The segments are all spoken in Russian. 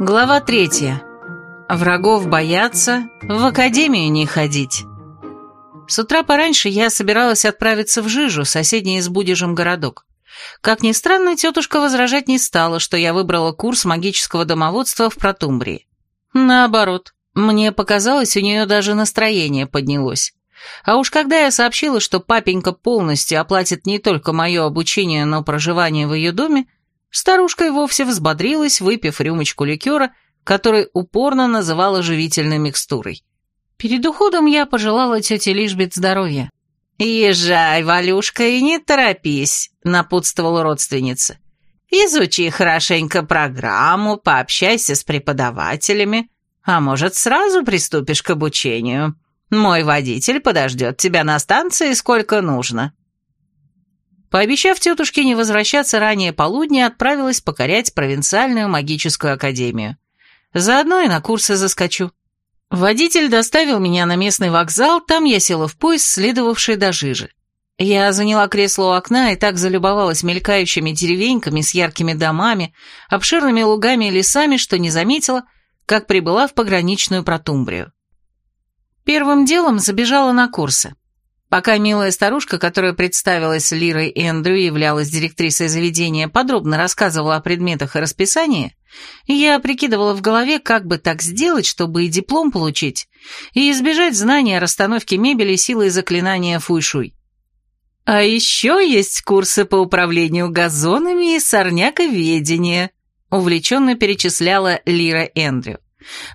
Глава третья. Врагов бояться, в академию не ходить. С утра пораньше я собиралась отправиться в Жижу, соседний с Будежем городок. Как ни странно, тетушка возражать не стала, что я выбрала курс магического домоводства в Протумбрии. Наоборот, мне показалось, у нее даже настроение поднялось. А уж когда я сообщила, что папенька полностью оплатит не только мое обучение, но проживание в ее доме, старушка и вовсе взбодрилась, выпив рюмочку ликера, который упорно называла живительной микстурой. Перед уходом я пожелала тете Лишбет здоровья. «Езжай, Валюшка, и не торопись», — напутствовала родственница. «Изучи хорошенько программу, пообщайся с преподавателями, а может, сразу приступишь к обучению. Мой водитель подождет тебя на станции сколько нужно». Пообещав тетушке не возвращаться ранее полудня, отправилась покорять провинциальную магическую академию. Заодно и на курсы заскочу. Водитель доставил меня на местный вокзал, там я села в поезд, следовавший до Жижи. Я заняла кресло у окна и так залюбовалась мелькающими деревеньками с яркими домами, обширными лугами и лесами, что не заметила, как прибыла в пограничную Протумбрию. Первым делом забежала на курсы. Пока милая старушка, которая представилась Лирой и Эндрю, являлась директрисой заведения, подробно рассказывала о предметах и расписании, я прикидывала в голове, как бы так сделать, чтобы и диплом получить, и избежать знания о расстановке мебели силой заклинания фуйшуй. А еще есть курсы по управлению газонами и сорняковедения, увлеченно перечисляла Лира Эндрю.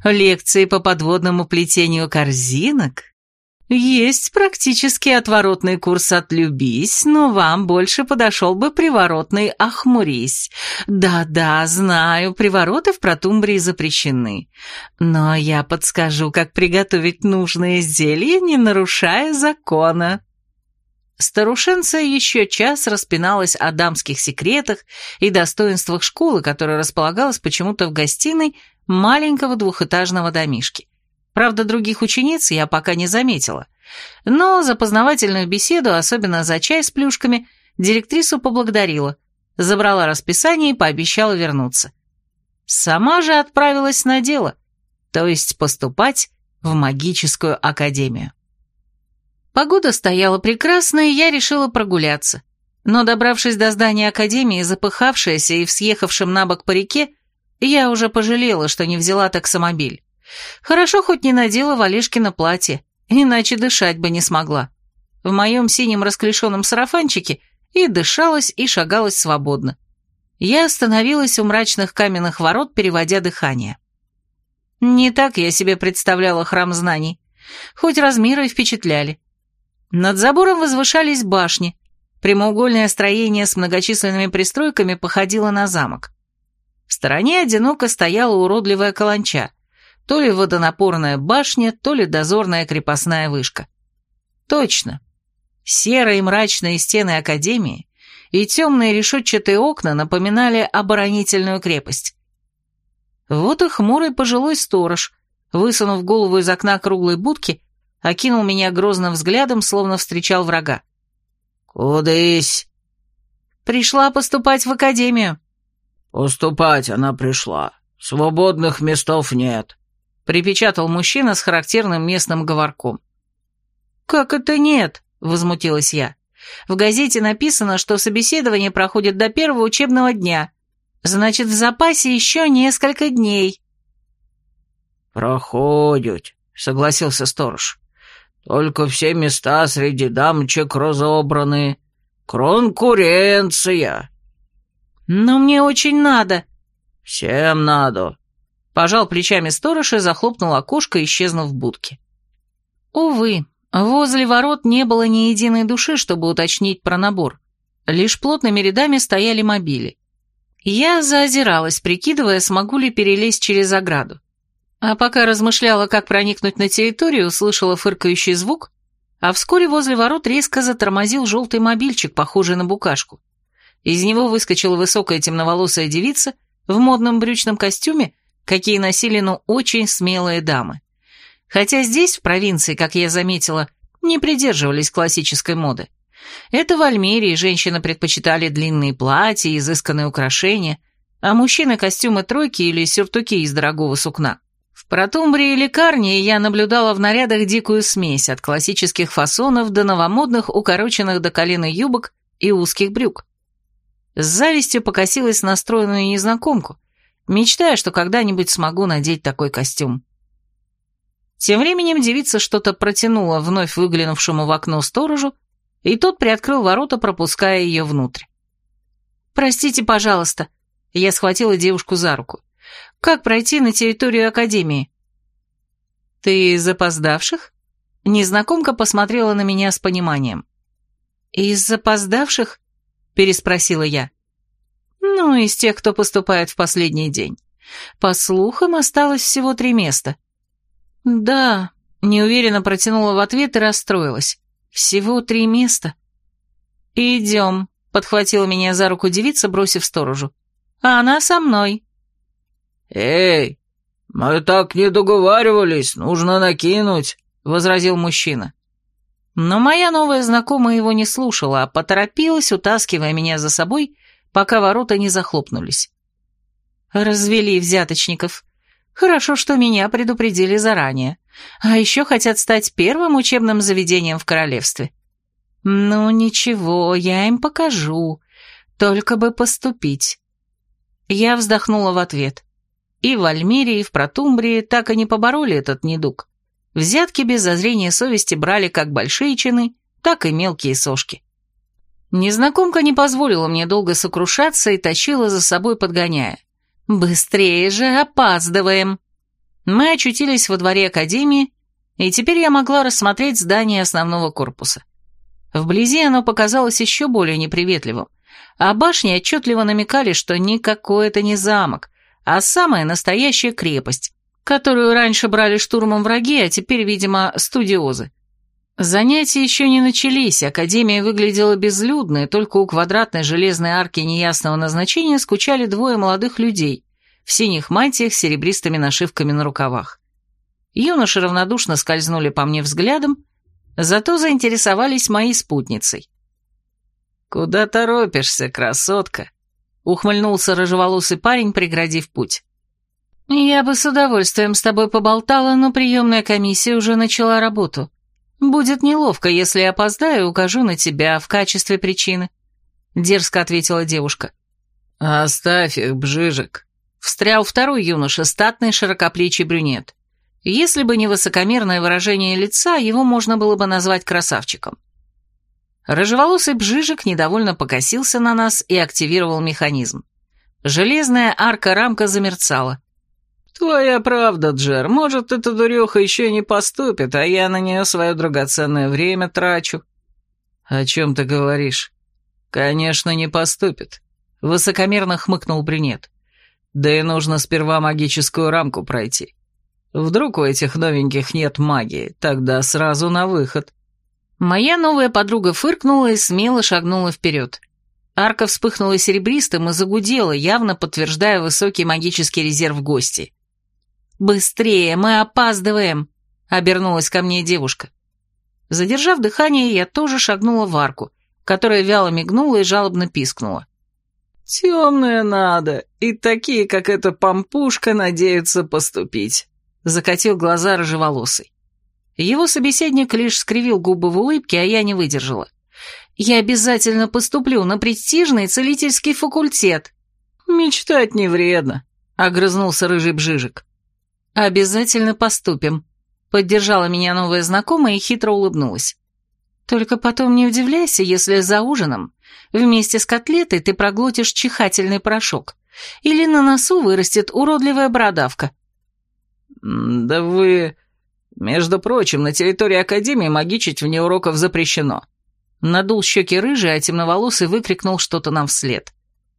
Лекции по подводному плетению корзинок, есть практически отворотный курс «Отлюбись», но вам больше подошел бы приворотный «Охмурись». Да-да, знаю, привороты в Протумбрии запрещены. Но я подскажу, как приготовить нужные зелья, не нарушая закона. Старушенция еще час распиналась о дамских секретах и достоинствах школы, которая располагалась почему-то в гостиной маленького двухэтажного домишки. Правда, других учениц я пока не заметила. Но за познавательную беседу, особенно за чай с плюшками, директрису поблагодарила, забрала расписание и пообещала вернуться. Сама же отправилась на дело, то есть поступать в магическую академию. Погода стояла прекрасная, и я решила прогуляться. Но, добравшись до здания академии, запыхавшаяся и в съехавшем на бок по реке, я уже пожалела, что не взяла таксомобиль. Хорошо хоть не надела Валешкино платье, иначе дышать бы не смогла. В моем синем расклешенном сарафанчике и дышалась, и шагалась свободно. Я остановилась у мрачных каменных ворот, переводя дыхание. Не так я себе представляла храм знаний, хоть размеры и впечатляли. Над забором возвышались башни, прямоугольное строение с многочисленными пристройками походило на замок. В стороне одиноко стояла уродливая каланча, то ли водонапорная башня, то ли дозорная крепостная вышка. Точно. Серые мрачные стены Академии и темные решетчатые окна напоминали оборонительную крепость. Вот и хмурый пожилой сторож, высунув голову из окна круглой будки, окинул меня грозным взглядом, словно встречал врага. «Кудысь?» «Пришла поступать в академию». «Поступать она пришла. Свободных местов нет припечатал мужчина с характерным местным говорком. «Как это нет?» — возмутилась я. «В газете написано, что собеседование проходит до первого учебного дня. Значит, в запасе еще несколько дней». «Проходят», — согласился сторож. «Только все места среди дамочек разобраны. Конкуренция». «Но мне очень надо». «Всем надо. Пожал плечами сторож и захлопнул окошко, исчезнув в будке. Увы, возле ворот не было ни единой души, чтобы уточнить про набор. Лишь плотными рядами стояли мобили. Я заозиралась, прикидывая, смогу ли перелезть через ограду. А пока размышляла, как проникнуть на территорию, услышала фыркающий звук, а вскоре возле ворот резко затормозил желтый мобильчик, похожий на букашку. Из него выскочила высокая темноволосая девица в модном брючном костюме какие носили, ну, очень смелые дамы. Хотя здесь, в провинции, как я заметила, не придерживались классической моды. Это в Альмерии женщины предпочитали длинные платья, изысканные украшения, а мужчины костюмы тройки или сюртуки из дорогого сукна. В Протумбре и лекарне я наблюдала в нарядах дикую смесь от классических фасонов до новомодных укороченных до колена юбок и узких брюк. С завистью покосилась настроенную незнакомку, мечтая, что когда-нибудь смогу надеть такой костюм. Тем временем девица что-то протянула вновь выглянувшему в окно сторожу, и тот приоткрыл ворота, пропуская ее внутрь. «Простите, пожалуйста», — я схватила девушку за руку. «Как пройти на территорию Академии?» «Ты из запоздавших?» Незнакомка посмотрела на меня с пониманием. «Из запоздавших?» — переспросила я. «Ну, из тех, кто поступает в последний день. По слухам, осталось всего три места». «Да», — неуверенно протянула в ответ и расстроилась. «Всего три места». «Идем», — подхватила меня за руку девица, бросив сторожу. «А она со мной». «Эй, мы так не договаривались, нужно накинуть», — возразил мужчина. Но моя новая знакомая его не слушала, а поторопилась, утаскивая меня за собой, пока ворота не захлопнулись. Развели взяточников. Хорошо, что меня предупредили заранее. А еще хотят стать первым учебным заведением в королевстве. Ну, ничего, я им покажу. Только бы поступить. Я вздохнула в ответ. И в Альмире, и в Протумбрии так и не побороли этот недуг. Взятки без зазрения совести брали как большие чины, так и мелкие сошки. Незнакомка не позволила мне долго сокрушаться и тащила за собой, подгоняя. «Быстрее же, опаздываем!» Мы очутились во дворе академии, и теперь я могла рассмотреть здание основного корпуса. Вблизи оно показалось еще более неприветливым, а башни отчетливо намекали, что никакой это не замок, а самая настоящая крепость, которую раньше брали штурмом враги, а теперь, видимо, студиозы. Занятия еще не начались, академия выглядела безлюдной, только у квадратной железной арки неясного назначения скучали двое молодых людей в синих мантиях с серебристыми нашивками на рукавах. Юноши равнодушно скользнули по мне взглядом, зато заинтересовались моей спутницей. «Куда торопишься, красотка?» — ухмыльнулся рыжеволосый парень, преградив путь. «Я бы с удовольствием с тобой поболтала, но приемная комиссия уже начала работу. Будет неловко, если опоздаю и укажу на тебя в качестве причины», — дерзко ответила девушка. «Оставь их, Бжижик», — встрял второй юноша, статный широкоплечий брюнет. Если бы не высокомерное выражение лица, его можно было бы назвать красавчиком. Рыжеволосый Бжижик недовольно покосился на нас и активировал механизм. Железная арка-рамка замерцала. «Твоя правда, Джер. Может, эта дуреха еще не поступит, а я на нее свое драгоценное время трачу». «О чем ты говоришь?» «Конечно, не поступит», — высокомерно хмыкнул брюнет. «Да и нужно сперва магическую рамку пройти. Вдруг у этих новеньких нет магии, тогда сразу на выход». Моя новая подруга фыркнула и смело шагнула вперед. Арка вспыхнула серебристым и загудела, явно подтверждая высокий магический резерв гостей. «Быстрее, мы опаздываем!» — обернулась ко мне девушка. Задержав дыхание, я тоже шагнула в арку, которая вяло мигнула и жалобно пискнула. «Темное надо, и такие, как эта помпушка, надеются поступить», — закатил глаза рыжеволосый. Его собеседник лишь скривил губы в улыбке, а я не выдержала. «Я обязательно поступлю на престижный целительский факультет». «Мечтать не вредно», — огрызнулся рыжий бжижик. «Обязательно поступим», — поддержала меня новая знакомая и хитро улыбнулась. «Только потом не удивляйся, если за ужином вместе с котлетой ты проглотишь чихательный порошок, или на носу вырастет уродливая бородавка». «Да вы...» «Между прочим, на территории Академии магичить вне уроков запрещено». Надул щеки рыжий, а темноволосый выкрикнул что-то нам вслед.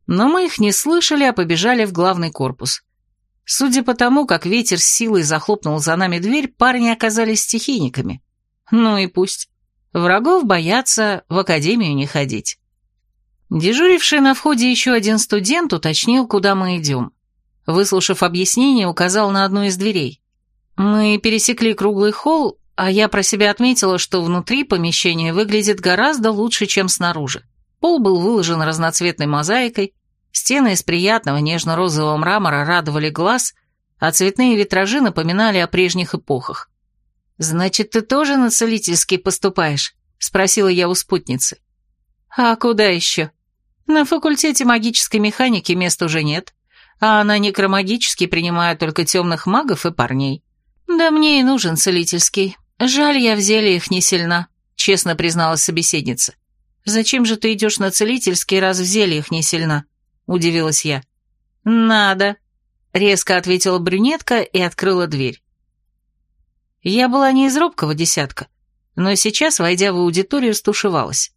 Но мы их не слышали, а побежали в главный корпус. Судя по тому, как ветер с силой захлопнул за нами дверь, парни оказались стихийниками. Ну и пусть. Врагов боятся, в академию не ходить. Дежуривший на входе еще один студент уточнил, куда мы идем. Выслушав объяснение, указал на одну из дверей. Мы пересекли круглый холл, а я про себя отметила, что внутри помещение выглядит гораздо лучше, чем снаружи. Пол был выложен разноцветной мозаикой, Стены из приятного нежно-розового мрамора радовали глаз, а цветные витражи напоминали о прежних эпохах. «Значит, ты тоже на целительский поступаешь?» — спросила я у спутницы. «А куда еще? На факультете магической механики мест уже нет, а на некромагический принимают только темных магов и парней. Да мне и нужен целительский. Жаль, я в зельях не сильна», — честно призналась собеседница. «Зачем же ты идешь на целительский, раз в зельях не сильна?» — удивилась я. «Надо», — резко ответила брюнетка и открыла дверь. Я была не из робкого десятка, но сейчас, войдя в аудиторию, стушевалась.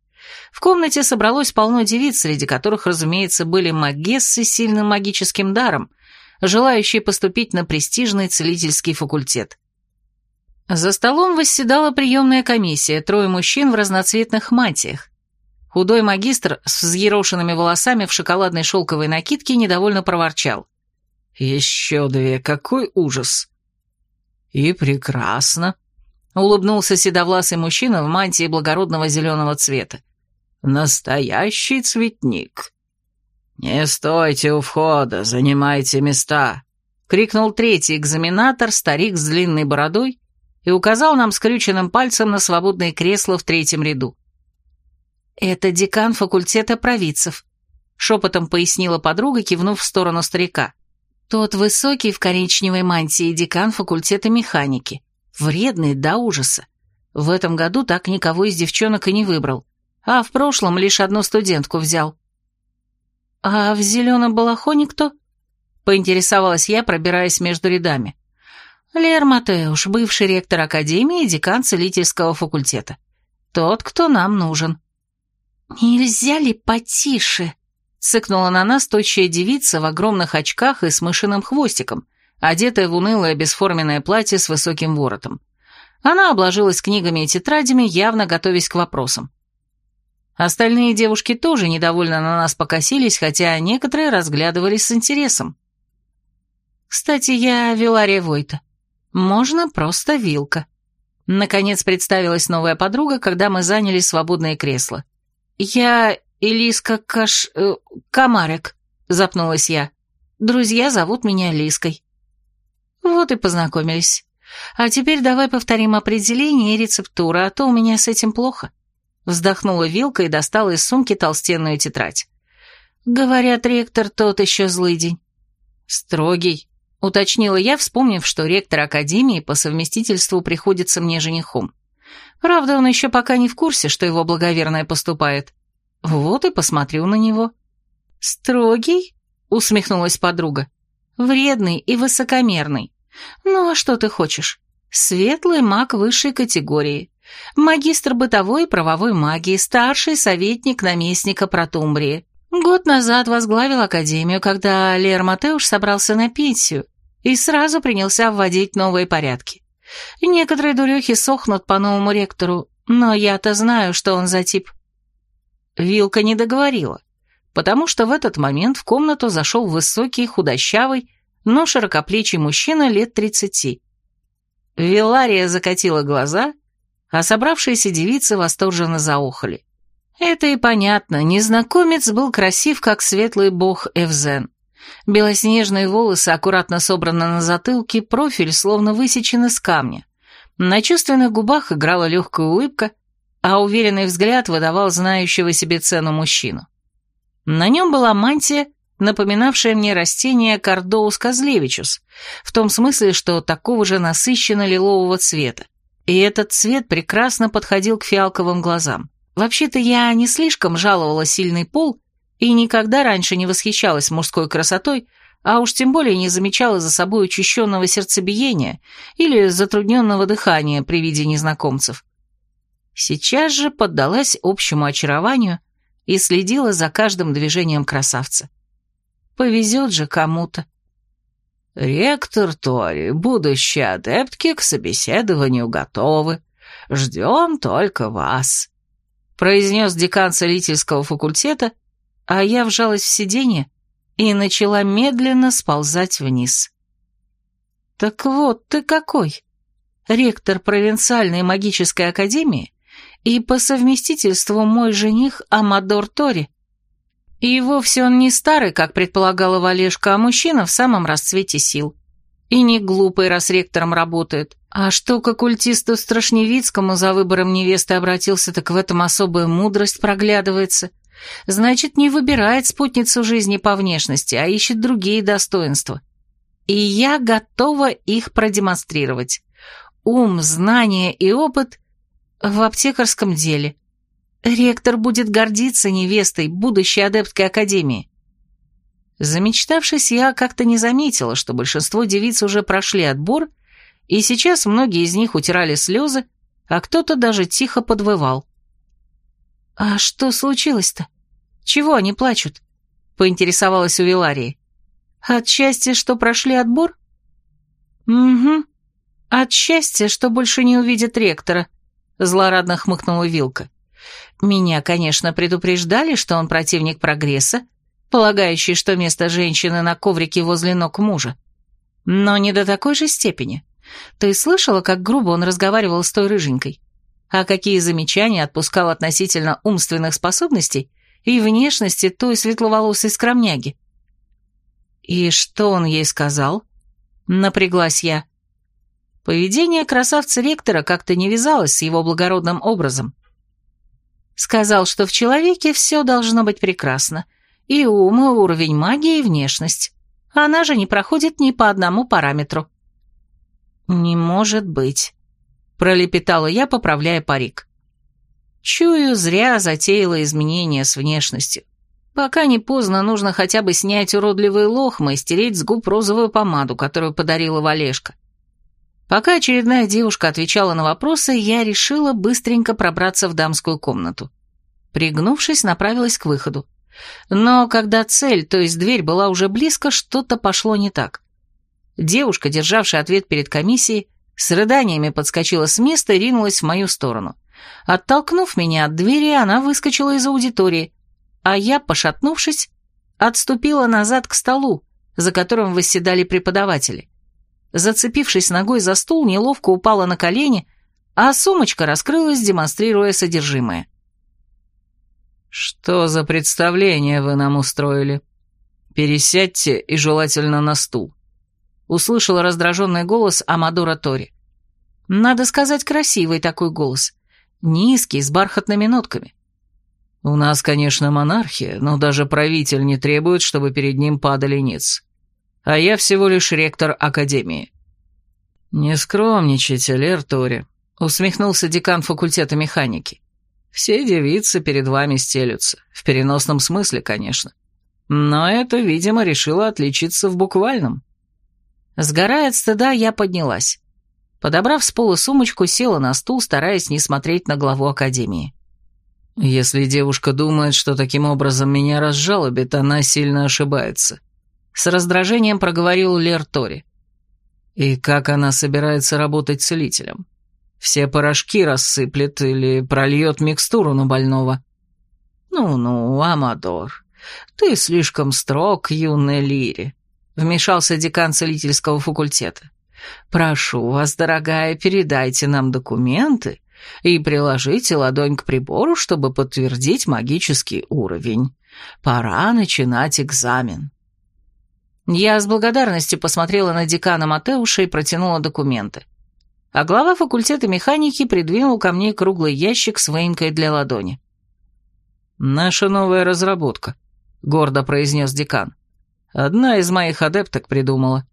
В комнате собралось полно девиц, среди которых, разумеется, были магессы с сильным магическим даром, желающие поступить на престижный целительский факультет. За столом восседала приемная комиссия, трое мужчин в разноцветных мантиях. Худой магистр с взъерошенными волосами в шоколадной шелковой накидке недовольно проворчал. «Еще две, какой ужас!» «И прекрасно!» — улыбнулся седовласый мужчина в мантии благородного зеленого цвета. Настоящий цветник. «Не стойте у входа, занимайте места!» — крикнул третий экзаменатор, старик с длинной бородой, и указал нам скрюченным пальцем на свободное кресло в третьем ряду. «Это декан факультета провидцев», — шепотом пояснила подруга, кивнув в сторону старика. «Тот высокий в коричневой мантии декан факультета механики. Вредный до ужаса. В этом году так никого из девчонок и не выбрал а в прошлом лишь одну студентку взял. «А в зеленом балахоне кто?» — поинтересовалась я, пробираясь между рядами. «Лер Матеуш, бывший ректор Академии и декан целительского факультета. Тот, кто нам нужен». «Нельзя ли потише?» — цыкнула на нас тощая девица в огромных очках и с мышиным хвостиком, одетая в унылое бесформенное платье с высоким воротом. Она обложилась книгами и тетрадями, явно готовясь к вопросам. Остальные девушки тоже недовольно на нас покосились, хотя некоторые разглядывались с интересом. «Кстати, я Вилария Войта. Можно просто Вилка». Наконец представилась новая подруга, когда мы заняли свободное кресло. «Я Элиска Каш... Э, Комарек», — запнулась я. «Друзья зовут меня Лиской». Вот и познакомились. А теперь давай повторим определение и рецептуру, а то у меня с этим плохо. Вздохнула Вилка и достала из сумки толстенную тетрадь. «Говорят, ректор тот еще злый день». «Строгий», — уточнила я, вспомнив, что ректор Академии по совместительству приходится мне женихом. Правда, он еще пока не в курсе, что его благоверная поступает. Вот и посмотрю на него. «Строгий?» — усмехнулась подруга. «Вредный и высокомерный. Ну а что ты хочешь? Светлый маг высшей категории магистр бытовой и правовой магии, старший советник наместника Протумбрии. Год назад возглавил академию, когда Лер Матеуш собрался на пенсию и сразу принялся вводить новые порядки. Некоторые дурехи сохнут по новому ректору, но я-то знаю, что он за тип. Вилка не договорила, потому что в этот момент в комнату зашел высокий, худощавый, но широкоплечий мужчина лет тридцати. Вилария закатила глаза а собравшиеся девицы восторженно заохали. Это и понятно, незнакомец был красив, как светлый бог Эвзен. Белоснежные волосы аккуратно собраны на затылке, профиль словно высечен из камня. На чувственных губах играла легкая улыбка, а уверенный взгляд выдавал знающего себе цену мужчину. На нем была мантия, напоминавшая мне растение Кардоус Козлевичус, в том смысле, что такого же насыщенно-лилового цвета и этот цвет прекрасно подходил к фиалковым глазам. Вообще-то я не слишком жаловала сильный пол и никогда раньше не восхищалась мужской красотой, а уж тем более не замечала за собой учащенного сердцебиения или затрудненного дыхания при виде незнакомцев. Сейчас же поддалась общему очарованию и следила за каждым движением красавца. Повезет же кому-то. «Ректор Тори, будущие адептки к собеседованию готовы. Ждем только вас», — произнес декан целительского факультета, а я вжалась в сиденье и начала медленно сползать вниз. «Так вот ты какой! Ректор провинциальной магической академии и по совместительству мой жених Амадор Тори». И вовсе он не старый, как предполагала Валешка, а мужчина в самом расцвете сил. И не глупый, раз ректором работает. А что к оккультисту Страшневицкому за выбором невесты обратился, так в этом особая мудрость проглядывается. Значит, не выбирает спутницу жизни по внешности, а ищет другие достоинства. И я готова их продемонстрировать. Ум, знания и опыт в аптекарском деле. Ректор будет гордиться невестой, будущей адепткой Академии. Замечтавшись, я как-то не заметила, что большинство девиц уже прошли отбор, и сейчас многие из них утирали слезы, а кто-то даже тихо подвывал. «А что случилось-то? Чего они плачут?» — поинтересовалась у Виларии. «От счастья, что прошли отбор?» «Угу. От счастья, что больше не увидят ректора», — злорадно хмыкнула Вилка. «Меня, конечно, предупреждали, что он противник прогресса, полагающий, что место женщины на коврике возле ног мужа. Но не до такой же степени. Ты слышала, как грубо он разговаривал с той рыженькой? А какие замечания отпускал относительно умственных способностей и внешности той светловолосой скромняги? И что он ей сказал? Напряглась я. Поведение красавца-ректора как-то не вязалось с его благородным образом. Сказал, что в человеке все должно быть прекрасно — и ум, и уровень магии, и внешность. Она же не проходит ни по одному параметру. «Не может быть», — пролепетала я, поправляя парик. Чую, зря затеяла изменения с внешностью. Пока не поздно, нужно хотя бы снять уродливые лохмы и стереть с губ розовую помаду, которую подарила Валешка. Пока очередная девушка отвечала на вопросы, я решила быстренько пробраться в дамскую комнату. Пригнувшись, направилась к выходу. Но когда цель, то есть дверь, была уже близко, что-то пошло не так. Девушка, державшая ответ перед комиссией, с рыданиями подскочила с места и ринулась в мою сторону. Оттолкнув меня от двери, она выскочила из аудитории, а я, пошатнувшись, отступила назад к столу, за которым восседали преподаватели. Зацепившись ногой за стул, неловко упала на колени, а сумочка раскрылась, демонстрируя содержимое. «Что за представление вы нам устроили? Пересядьте и желательно на стул», — услышал раздраженный голос Амадора Тори. «Надо сказать, красивый такой голос. Низкий, с бархатными нотками». «У нас, конечно, монархия, но даже правитель не требует, чтобы перед ним падали ниц. А я всего лишь ректор Академии». «Не скромничайте, Лер Тори», — усмехнулся декан факультета механики. Все девицы перед вами стелются, в переносном смысле, конечно. Но это, видимо, решило отличиться в буквальном. Сгорая от стыда, я поднялась. Подобрав с пола сумочку, села на стул, стараясь не смотреть на главу академии. Если девушка думает, что таким образом меня разжалобит, она сильно ошибается. С раздражением проговорил Лер Тори. И как она собирается работать целителем? Все порошки рассыплет или прольет микстуру на больного. «Ну-ну, Амадор, ты слишком строг, юной Лире», — вмешался декан целительского факультета. «Прошу вас, дорогая, передайте нам документы и приложите ладонь к прибору, чтобы подтвердить магический уровень. Пора начинать экзамен». Я с благодарностью посмотрела на декана Матеуша и протянула документы а глава факультета механики придвинул ко мне круглый ящик с выемкой для ладони. «Наша новая разработка», — гордо произнес декан. «Одна из моих адепток придумала.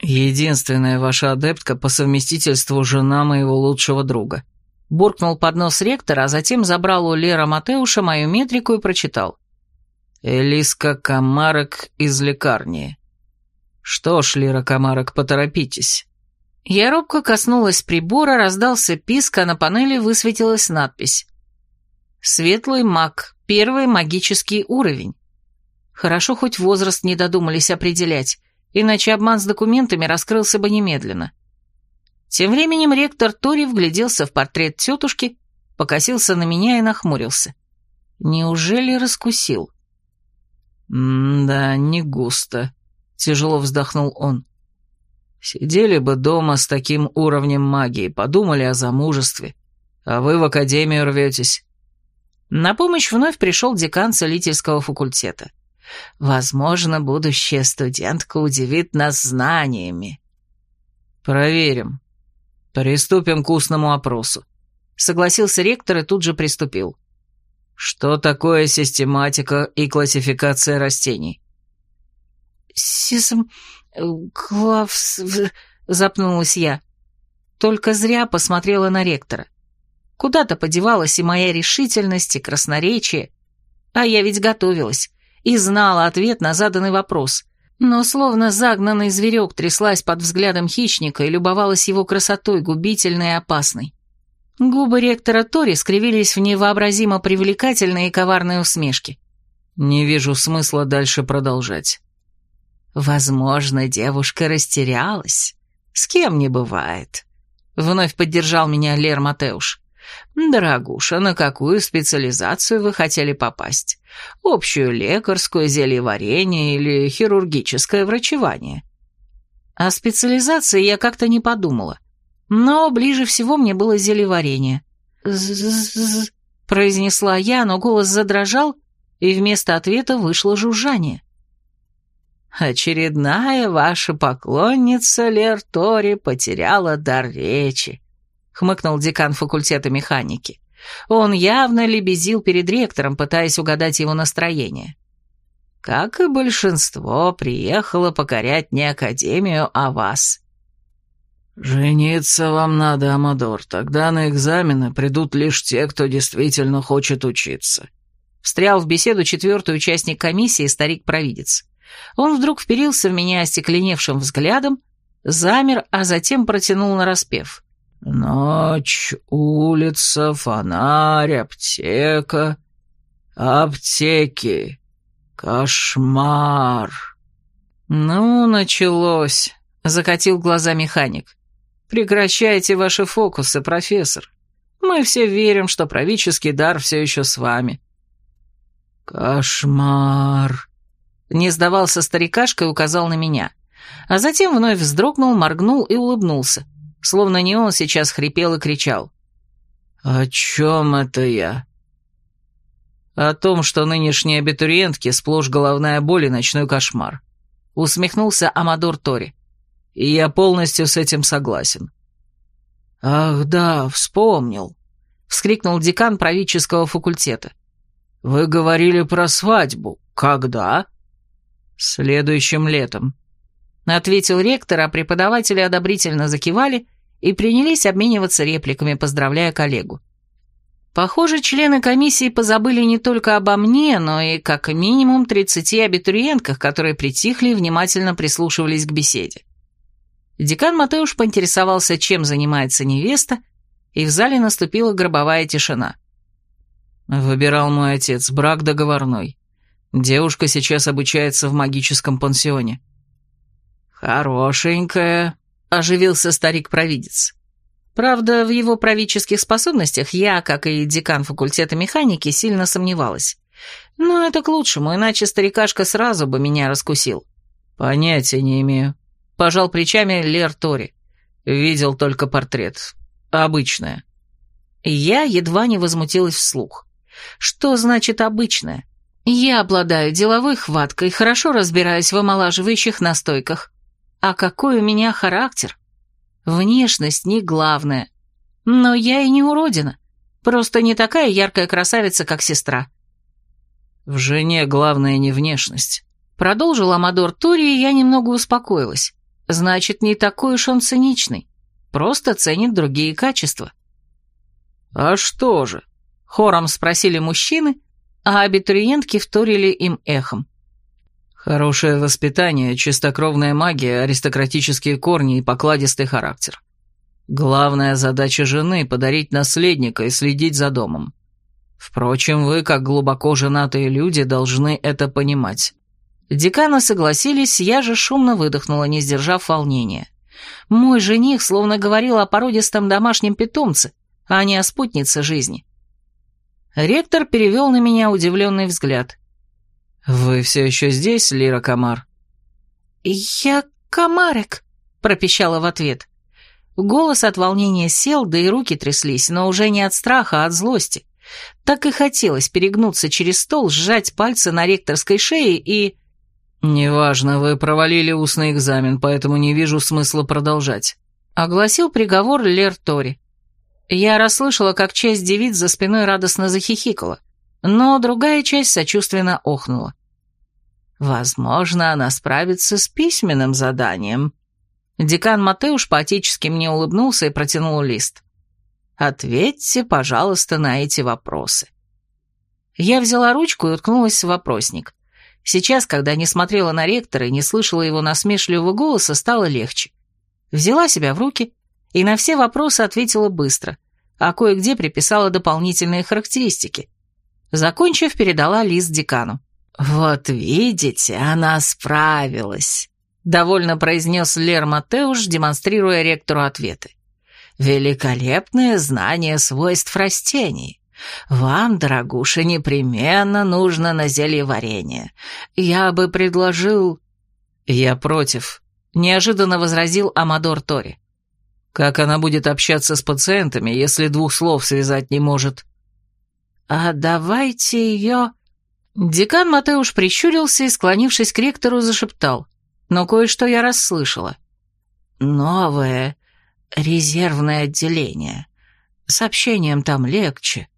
Единственная ваша адептка по совместительству жена моего лучшего друга». Буркнул под нос ректора, а затем забрал у Лера Матеуша мою метрику и прочитал. «Элиска Комарок из лекарни». «Что ж, Лера Комарок, поторопитесь». Я робко коснулась прибора, раздался писк, а на панели высветилась надпись. «Светлый маг, первый магический уровень». Хорошо, хоть возраст не додумались определять, иначе обман с документами раскрылся бы немедленно. Тем временем ректор Тори вгляделся в портрет тетушки, покосился на меня и нахмурился. Неужели раскусил? «Да, не густо», — тяжело вздохнул он. Сидели бы дома с таким уровнем магии, подумали о замужестве, а вы в академию рветесь. На помощь вновь пришел декан целительского факультета. Возможно, будущая студентка удивит нас знаниями. Проверим. Приступим к устному опросу. Согласился ректор и тут же приступил. Что такое систематика и классификация растений? Сисм... Клавс... Запнулась я. Только зря посмотрела на ректора. Куда-то подевалась и моя решительность, и красноречие. А я ведь готовилась и знала ответ на заданный вопрос, но словно загнанный зверек тряслась под взглядом хищника и любовалась его красотой, губительной и опасной. Губы ректора Тори скривились в невообразимо привлекательные и коварные усмешки. «Не вижу смысла дальше продолжать». «Возможно, девушка растерялась. С кем не бывает», — вновь поддержал меня Лер Матеуш. «Дорогуша, на какую специализацию вы хотели попасть? Общую лекарскую, зельеварение или хирургическое врачевание?» О специализации я как-то не подумала, но ближе всего мне было зельеварение. «З-з-з», произнесла я, но голос задрожал, и вместо ответа вышло жужжание. «Очередная ваша поклонница Лер Тори потеряла дар речи», хмыкнул декан факультета механики. Он явно лебезил перед ректором, пытаясь угадать его настроение. Как и большинство, приехала покорять не Академию, а вас. «Жениться вам надо, Амадор, тогда на экзамены придут лишь те, кто действительно хочет учиться», встрял в беседу четвертый участник комиссии, старик-провидец. Он вдруг вперился в меня остекленевшим взглядом, замер, а затем протянул нараспев. Ночь, улица, фонарь, аптека. Аптеки. Кошмар. Ну, началось, закатил глаза механик. Прекращайте ваши фокусы, профессор. Мы все верим, что правительский дар все еще с вами. Кошмар. Не сдавался старикашка и указал на меня. А затем вновь вздрогнул, моргнул и улыбнулся словно не он сейчас хрипел и кричал. «О чем это я?» «О том, что нынешние абитуриентки сплошь головная боль и ночной кошмар», — усмехнулся Амадор Тори. «И я полностью с этим согласен». «Ах да, вспомнил», — вскрикнул декан правительского факультета. «Вы говорили про свадьбу. Когда?» «Следующим летом», — ответил ректор, а преподаватели одобрительно закивали и принялись обмениваться репликами, поздравляя коллегу. Похоже, члены комиссии позабыли не только обо мне, но и как минимум 30 абитуриентках, которые притихли и внимательно прислушивались к беседе. Декан Матеуш поинтересовался, чем занимается невеста, и в зале наступила гробовая тишина. «Выбирал мой отец, брак договорной. Девушка сейчас обучается в магическом пансионе». «Хорошенькая», оживился старик-провидец. Правда, в его правительских способностях я, как и декан факультета механики, сильно сомневалась. Но это к лучшему, иначе старикашка сразу бы меня раскусил. Понятия не имею. Пожал плечами Лер Тори. Видел только портрет. Обычное. Я едва не возмутилась вслух. Что значит обычное? Я обладаю деловой хваткой, хорошо разбираюсь в омолаживающих настойках. А какой у меня характер? Внешность не главное. Но я и не уродина. Просто не такая яркая красавица, как сестра. В жене главное не внешность. Продолжил Амадор Тури, и я немного успокоилась. Значит, не такой уж он циничный. Просто ценит другие качества. «А что же?» — хором спросили мужчины, а абитуриентки вторили им эхом. Хорошее воспитание, чистокровная магия, аристократические корни и покладистый характер. Главная задача жены — подарить наследника и следить за домом. Впрочем, вы, как глубоко женатые люди, должны это понимать. Деканы согласились, я же шумно выдохнула, не сдержав волнения. Мой жених словно говорил о породистом домашнем питомце, а не о спутнице жизни. Ректор перевел на меня удивленный взгляд — «Вы все еще здесь, Лира Комар?» «Я комарик», — пропищала в ответ. Голос от волнения сел, да и руки тряслись, но уже не от страха, а от злости. Так и хотелось перегнуться через стол, сжать пальцы на ректорской шее и... «Неважно, вы провалили устный экзамен, поэтому не вижу смысла продолжать», — огласил приговор Лер Тори. Я расслышала, как часть девиц за спиной радостно захихикала, но другая часть сочувственно охнула. Возможно, она справится с письменным заданием. Декан Матеуш поотечески мне улыбнулся и протянул лист. Ответьте, пожалуйста, на эти вопросы. Я взяла ручку и уткнулась в вопросник. Сейчас, когда не смотрела на ректора и не слышала его насмешливого голоса, стало легче. Взяла себя в руки и на все вопросы ответила быстро, а кое-где приписала дополнительные характеристики. Закончив, передала лист декану. «Вот видите, она справилась», — довольно произнес Лер Матеуш, демонстрируя ректору ответы. «Великолепное знание свойств растений. Вам, дорогуша, непременно нужно на зелье варенье. Я бы предложил...» «Я против», — неожиданно возразил Амадор Тори. «Как она будет общаться с пациентами, если двух слов связать не может?» «А давайте ее...» Декан Матеуш прищурился и, склонившись к ректору, зашептал. Но кое-что я расслышала. «Новое резервное отделение. С общением там легче».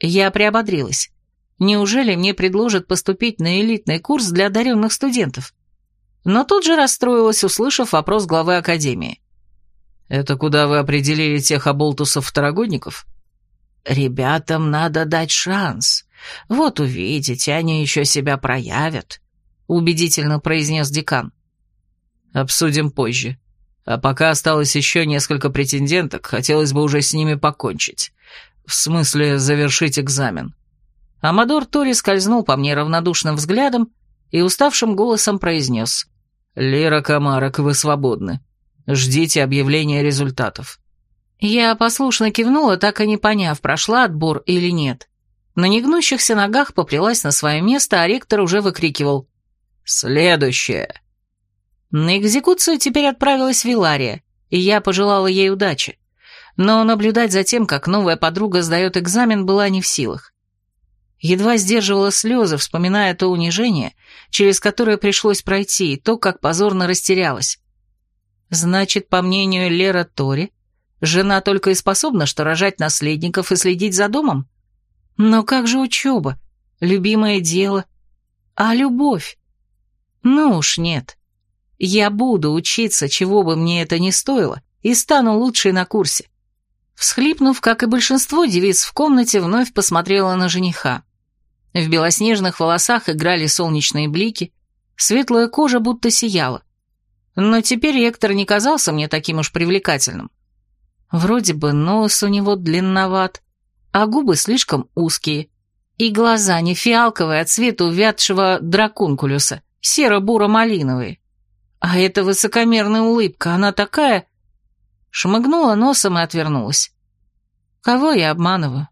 Я приободрилась. Неужели мне предложат поступить на элитный курс для одаренных студентов? Но тут же расстроилась, услышав вопрос главы академии. «Это куда вы определили тех оболтусов-второгодников?» «Ребятам надо дать шанс. Вот увидите, они еще себя проявят», — убедительно произнес декан. «Обсудим позже. А пока осталось еще несколько претенденток, хотелось бы уже с ними покончить. В смысле, завершить экзамен». Амадор Тори скользнул по мне равнодушным взглядом и уставшим голосом произнес. «Лера Комарок, вы свободны. Ждите объявления результатов». Я послушно кивнула, так и не поняв, прошла отбор или нет. На негнущихся ногах поплелась на свое место, а ректор уже выкрикивал «Следующее!». На экзекуцию теперь отправилась Вилария, и я пожелала ей удачи. Но наблюдать за тем, как новая подруга сдает экзамен, была не в силах. Едва сдерживала слезы, вспоминая то унижение, через которое пришлось пройти, и то, как позорно растерялась. Значит, по мнению Лера Тори, жена только и способна что рожать наследников и следить за домом? Но как же учеба? Любимое дело? А любовь? Ну уж нет. Я буду учиться, чего бы мне это ни стоило, и стану лучшей на курсе. Всхлипнув, как и большинство девиц в комнате, вновь посмотрела на жениха. В белоснежных волосах играли солнечные блики, светлая кожа будто сияла. Но теперь ректор не казался мне таким уж привлекательным. Вроде бы нос у него длинноват, а губы слишком узкие. И глаза не фиалковые, а цвета увядшего дракункулюса, серо-буро-малиновые. А эта высокомерная улыбка, она такая... Шмыгнула носом и отвернулась. Кого я обманываю?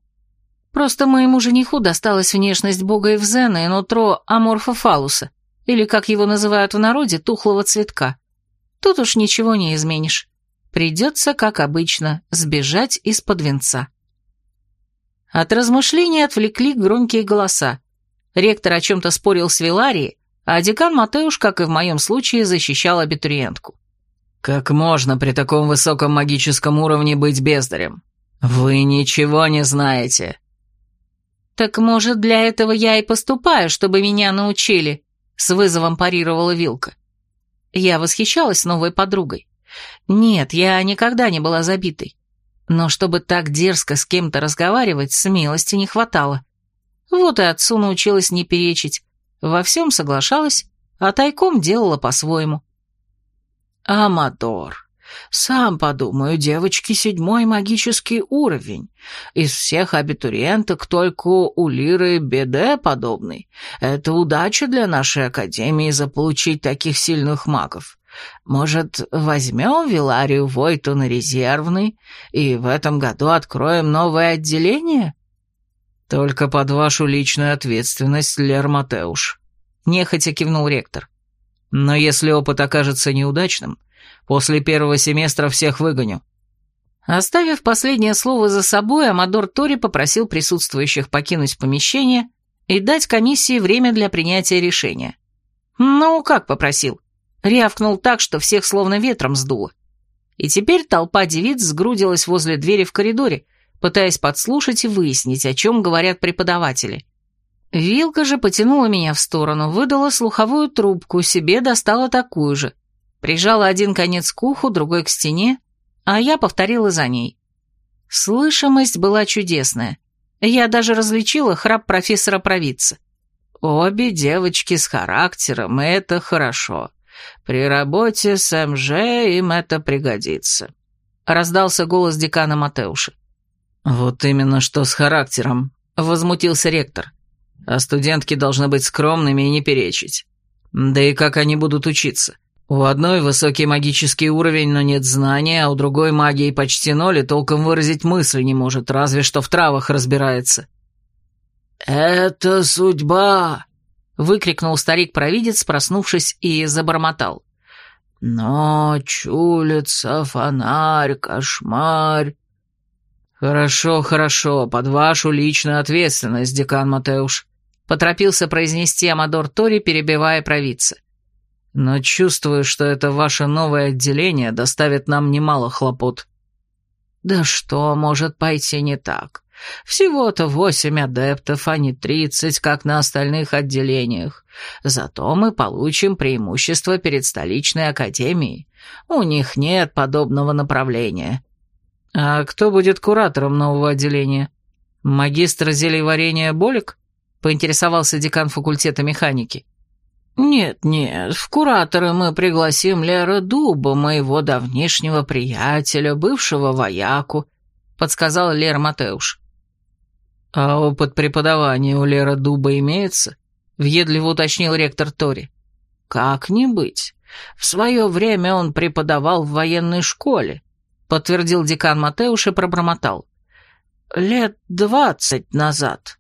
Просто моему жениху досталась внешность бога Эвзена и нутро аморфофалуса, или, как его называют в народе, тухлого цветка. Тут уж ничего не изменишь. Придется, как обычно, сбежать из-под венца. От размышлений отвлекли громкие голоса. Ректор о чем-то спорил с Виларией, а декан Матеуш, как и в моем случае, защищал абитуриентку. «Как можно при таком высоком магическом уровне быть бездарем? Вы ничего не знаете». «Так, может, для этого я и поступаю, чтобы меня научили?» — с вызовом парировала Вилка. Я восхищалась новой подругой. Нет, я никогда не была забитой. Но чтобы так дерзко с кем-то разговаривать, смелости не хватало. Вот и отцу научилась не перечить. Во всем соглашалась, а тайком делала по-своему. «Амадор, сам подумаю, девочки, седьмой магический уровень. Из всех абитуриенток только у Лиры Беде подобный. Это удача для нашей академии заполучить таких сильных магов. Может, возьмем Виларию Войту на резервный и в этом году откроем новое отделение? Только под вашу личную ответственность, Лер Матеуш. Нехотя кивнул ректор. Но если опыт окажется неудачным, после первого семестра всех выгоню. Оставив последнее слово за собой, Амадор Тори попросил присутствующих покинуть помещение и дать комиссии время для принятия решения. Ну, как попросил? Рявкнул так, что всех словно ветром сдуло. И теперь толпа девиц сгрудилась возле двери в коридоре, пытаясь подслушать и выяснить, о чем говорят преподаватели. Вилка же потянула меня в сторону, выдала слуховую трубку, себе достала такую же. Прижала один конец к уху, другой к стене, а я повторила за ней. Слышимость была чудесная. Я даже различила храп профессора Провидца. Обе девочки с характером, это хорошо. При работе с МЖ им это пригодится. Раздался голос декана Матеуша. Вот именно что с характером, возмутился ректор. А студентки должны быть скромными и не перечить. Да и как они будут учиться? У одной высокий магический уровень, но нет знания, а у другой магии почти ноль и толком выразить мысли не может, разве что в травах разбирается. «Это судьба!» — выкрикнул старик-провидец, проснувшись, и забормотал. «Ночь, улица, фонарь, кошмарь!» «Хорошо, хорошо, под вашу личную ответственность, декан Матеуш», — поторопился произнести Амадор Тори, перебивая провидца но чувствую, что это ваше новое отделение доставит нам немало хлопот». «Да что может пойти не так? Всего-то восемь адептов, а не тридцать, как на остальных отделениях. Зато мы получим преимущество перед столичной академией. У них нет подобного направления». «А кто будет куратором нового отделения? Магистр зельеварения Болик?» — поинтересовался декан факультета механики. «Нет-нет, в кураторы мы пригласим Лера Дуба, моего давнишнего приятеля, бывшего вояку», — подсказал Лера Матеуш. «А опыт преподавания у Лера Дуба имеется?» — въедливо уточнил ректор Тори. «Как не быть. В свое время он преподавал в военной школе», — подтвердил декан Матеуш и пробормотал. «Лет двадцать назад».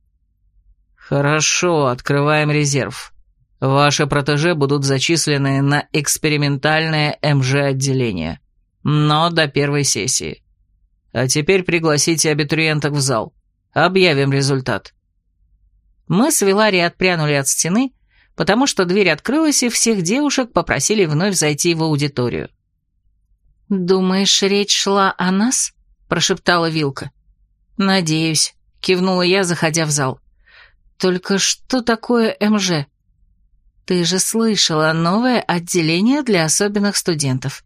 «Хорошо, открываем резерв», Ваши протеже будут зачислены на экспериментальное МЖ-отделение, но до первой сессии. А теперь пригласите абитуриенток в зал. Объявим результат». Мы с Вилари отпрянули от стены, потому что дверь открылась, и всех девушек попросили вновь зайти в аудиторию. «Думаешь, речь шла о нас?» – прошептала Вилка. «Надеюсь», – кивнула я, заходя в зал. «Только что такое МЖ?» «Ты же слышала, новое отделение для особенных студентов».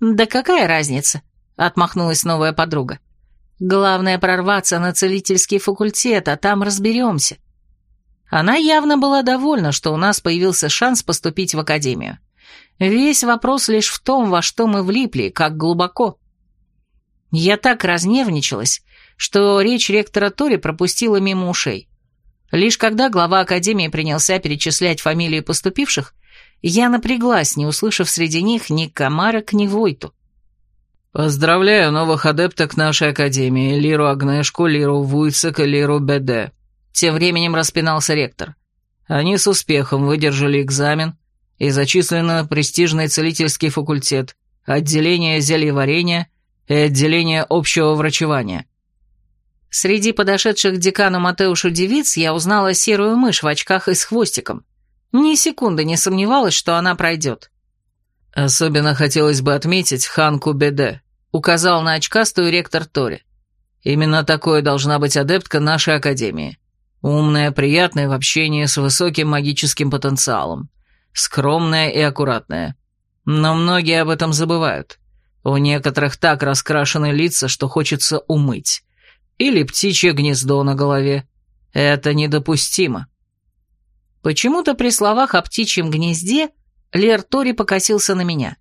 «Да какая разница?» — отмахнулась новая подруга. «Главное прорваться на целительский факультет, а там разберемся». Она явно была довольна, что у нас появился шанс поступить в академию. Весь вопрос лишь в том, во что мы влипли, как глубоко. Я так разнервничалась, что речь ректора Тори пропустила мимо ушей. Лишь когда глава Академии принялся перечислять фамилии поступивших, я напряглась, не услышав среди них ни Камарок, ни Войту. «Поздравляю новых адепток нашей Академии, Лиру Агнешку, Лиру Вуйцек и Лиру Беде», — тем временем распинался ректор. «Они с успехом выдержали экзамен и зачислены на престижный целительский факультет, отделение зельеварения и отделение общего врачевания». Среди подошедших к декану Матеушу девиц я узнала серую мышь в очках и с хвостиком. Ни секунды не сомневалась, что она пройдет. «Особенно хотелось бы отметить Ханку Беде», — указал на очкастую ректор Тори. «Именно такое должна быть адептка нашей академии. Умная, приятная в общении с высоким магическим потенциалом. Скромная и аккуратная. Но многие об этом забывают. У некоторых так раскрашены лица, что хочется умыть. Или птичье гнездо на голове. Это недопустимо. Почему-то при словах о птичьем гнезде Лер Тори покосился на меня.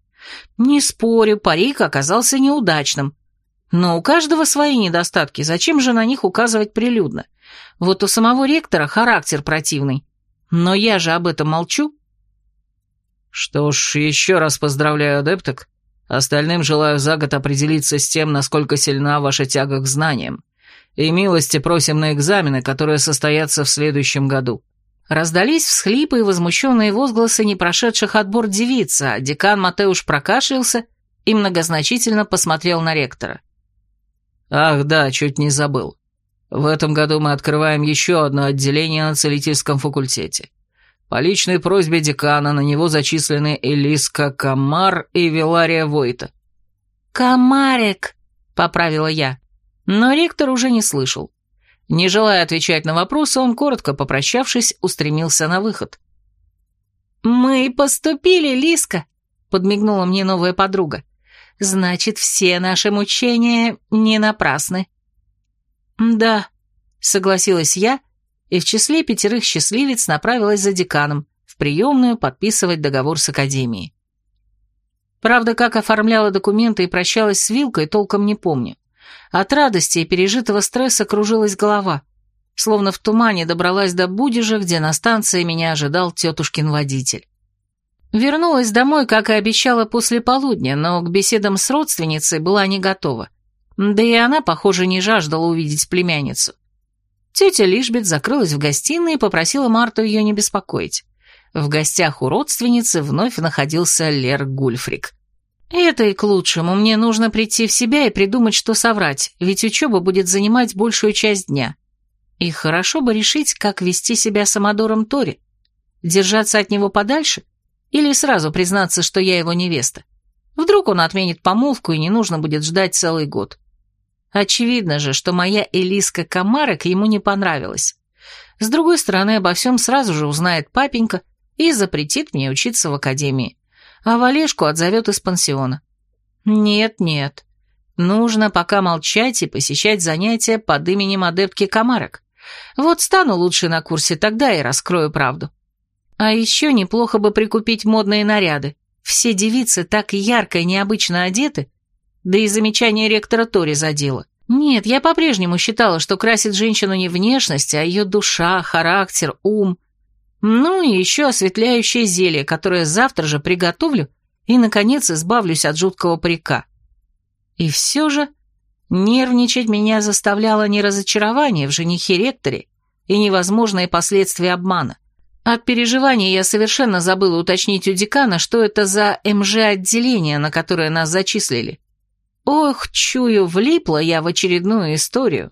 Не спорю, парик оказался неудачным. Но у каждого свои недостатки, зачем же на них указывать прилюдно? Вот у самого ректора характер противный. Но я же об этом молчу. Что ж, еще раз поздравляю адепток. Остальным желаю за год определиться с тем, насколько сильна ваша тяга к знаниям и милости просим на экзамены, которые состоятся в следующем году». Раздались всхлипы и возмущенные возгласы не прошедших отбор девиц, а декан Матеуш прокашлялся и многозначительно посмотрел на ректора. Ах да, чуть не забыл. В этом году мы открываем еще одно отделение на целительском факультете. По личной просьбе декана на него зачислены Элиска Камар и Вилария Войта. «Комарик», — поправила я. Но ректор уже не слышал. Не желая отвечать на вопросы, он, коротко попрощавшись, устремился на выход. «Мы поступили, Лиска», — подмигнула мне новая подруга. «Значит, все наши мучения не напрасны». «Да», — согласилась я, и в числе пятерых счастливец направилась за деканом, в приемную подписывать договор с академией. Правда, как оформляла документы и прощалась с Вилкой, толком не помню. От радости и пережитого стресса кружилась голова, словно в тумане добралась до Будижа, где на станции меня ожидал тетушкин водитель. Вернулась домой, как и обещала, после полудня, но к беседам с родственницей была не готова. Да и она, похоже, не жаждала увидеть племянницу. Тетя Лишбет закрылась в гостиной и попросила Марту ее не беспокоить. В гостях у родственницы вновь находился Лер Гульфрик. «Это и к лучшему. Мне нужно прийти в себя и придумать, что соврать, ведь учеба будет занимать большую часть дня. И хорошо бы решить, как вести себя с Амадором Тори. Держаться от него подальше? Или сразу признаться, что я его невеста? Вдруг он отменит помолвку и не нужно будет ждать целый год. Очевидно же, что моя Элиска Комарок ему не понравилась. С другой стороны, обо всем сразу же узнает папенька и запретит мне учиться в академии а Валешку отзовет из пансиона. Нет-нет, нужно пока молчать и посещать занятия под именем адептки Комарок. Вот стану лучше на курсе, тогда и раскрою правду. А еще неплохо бы прикупить модные наряды. Все девицы так ярко и необычно одеты, да и замечание ректора Тори задело. Нет, я по-прежнему считала, что красит женщину не внешность, а ее душа, характер, ум. Ну и еще осветляющее зелье, которое завтра же приготовлю и, наконец, избавлюсь от жуткого парика. И все же нервничать меня заставляло не разочарование в женихе-ректоре и невозможные последствия обмана. От переживаний я совершенно забыла уточнить у декана, что это за МЖ-отделение, на которое нас зачислили. Ох, чую, влипла я в очередную историю.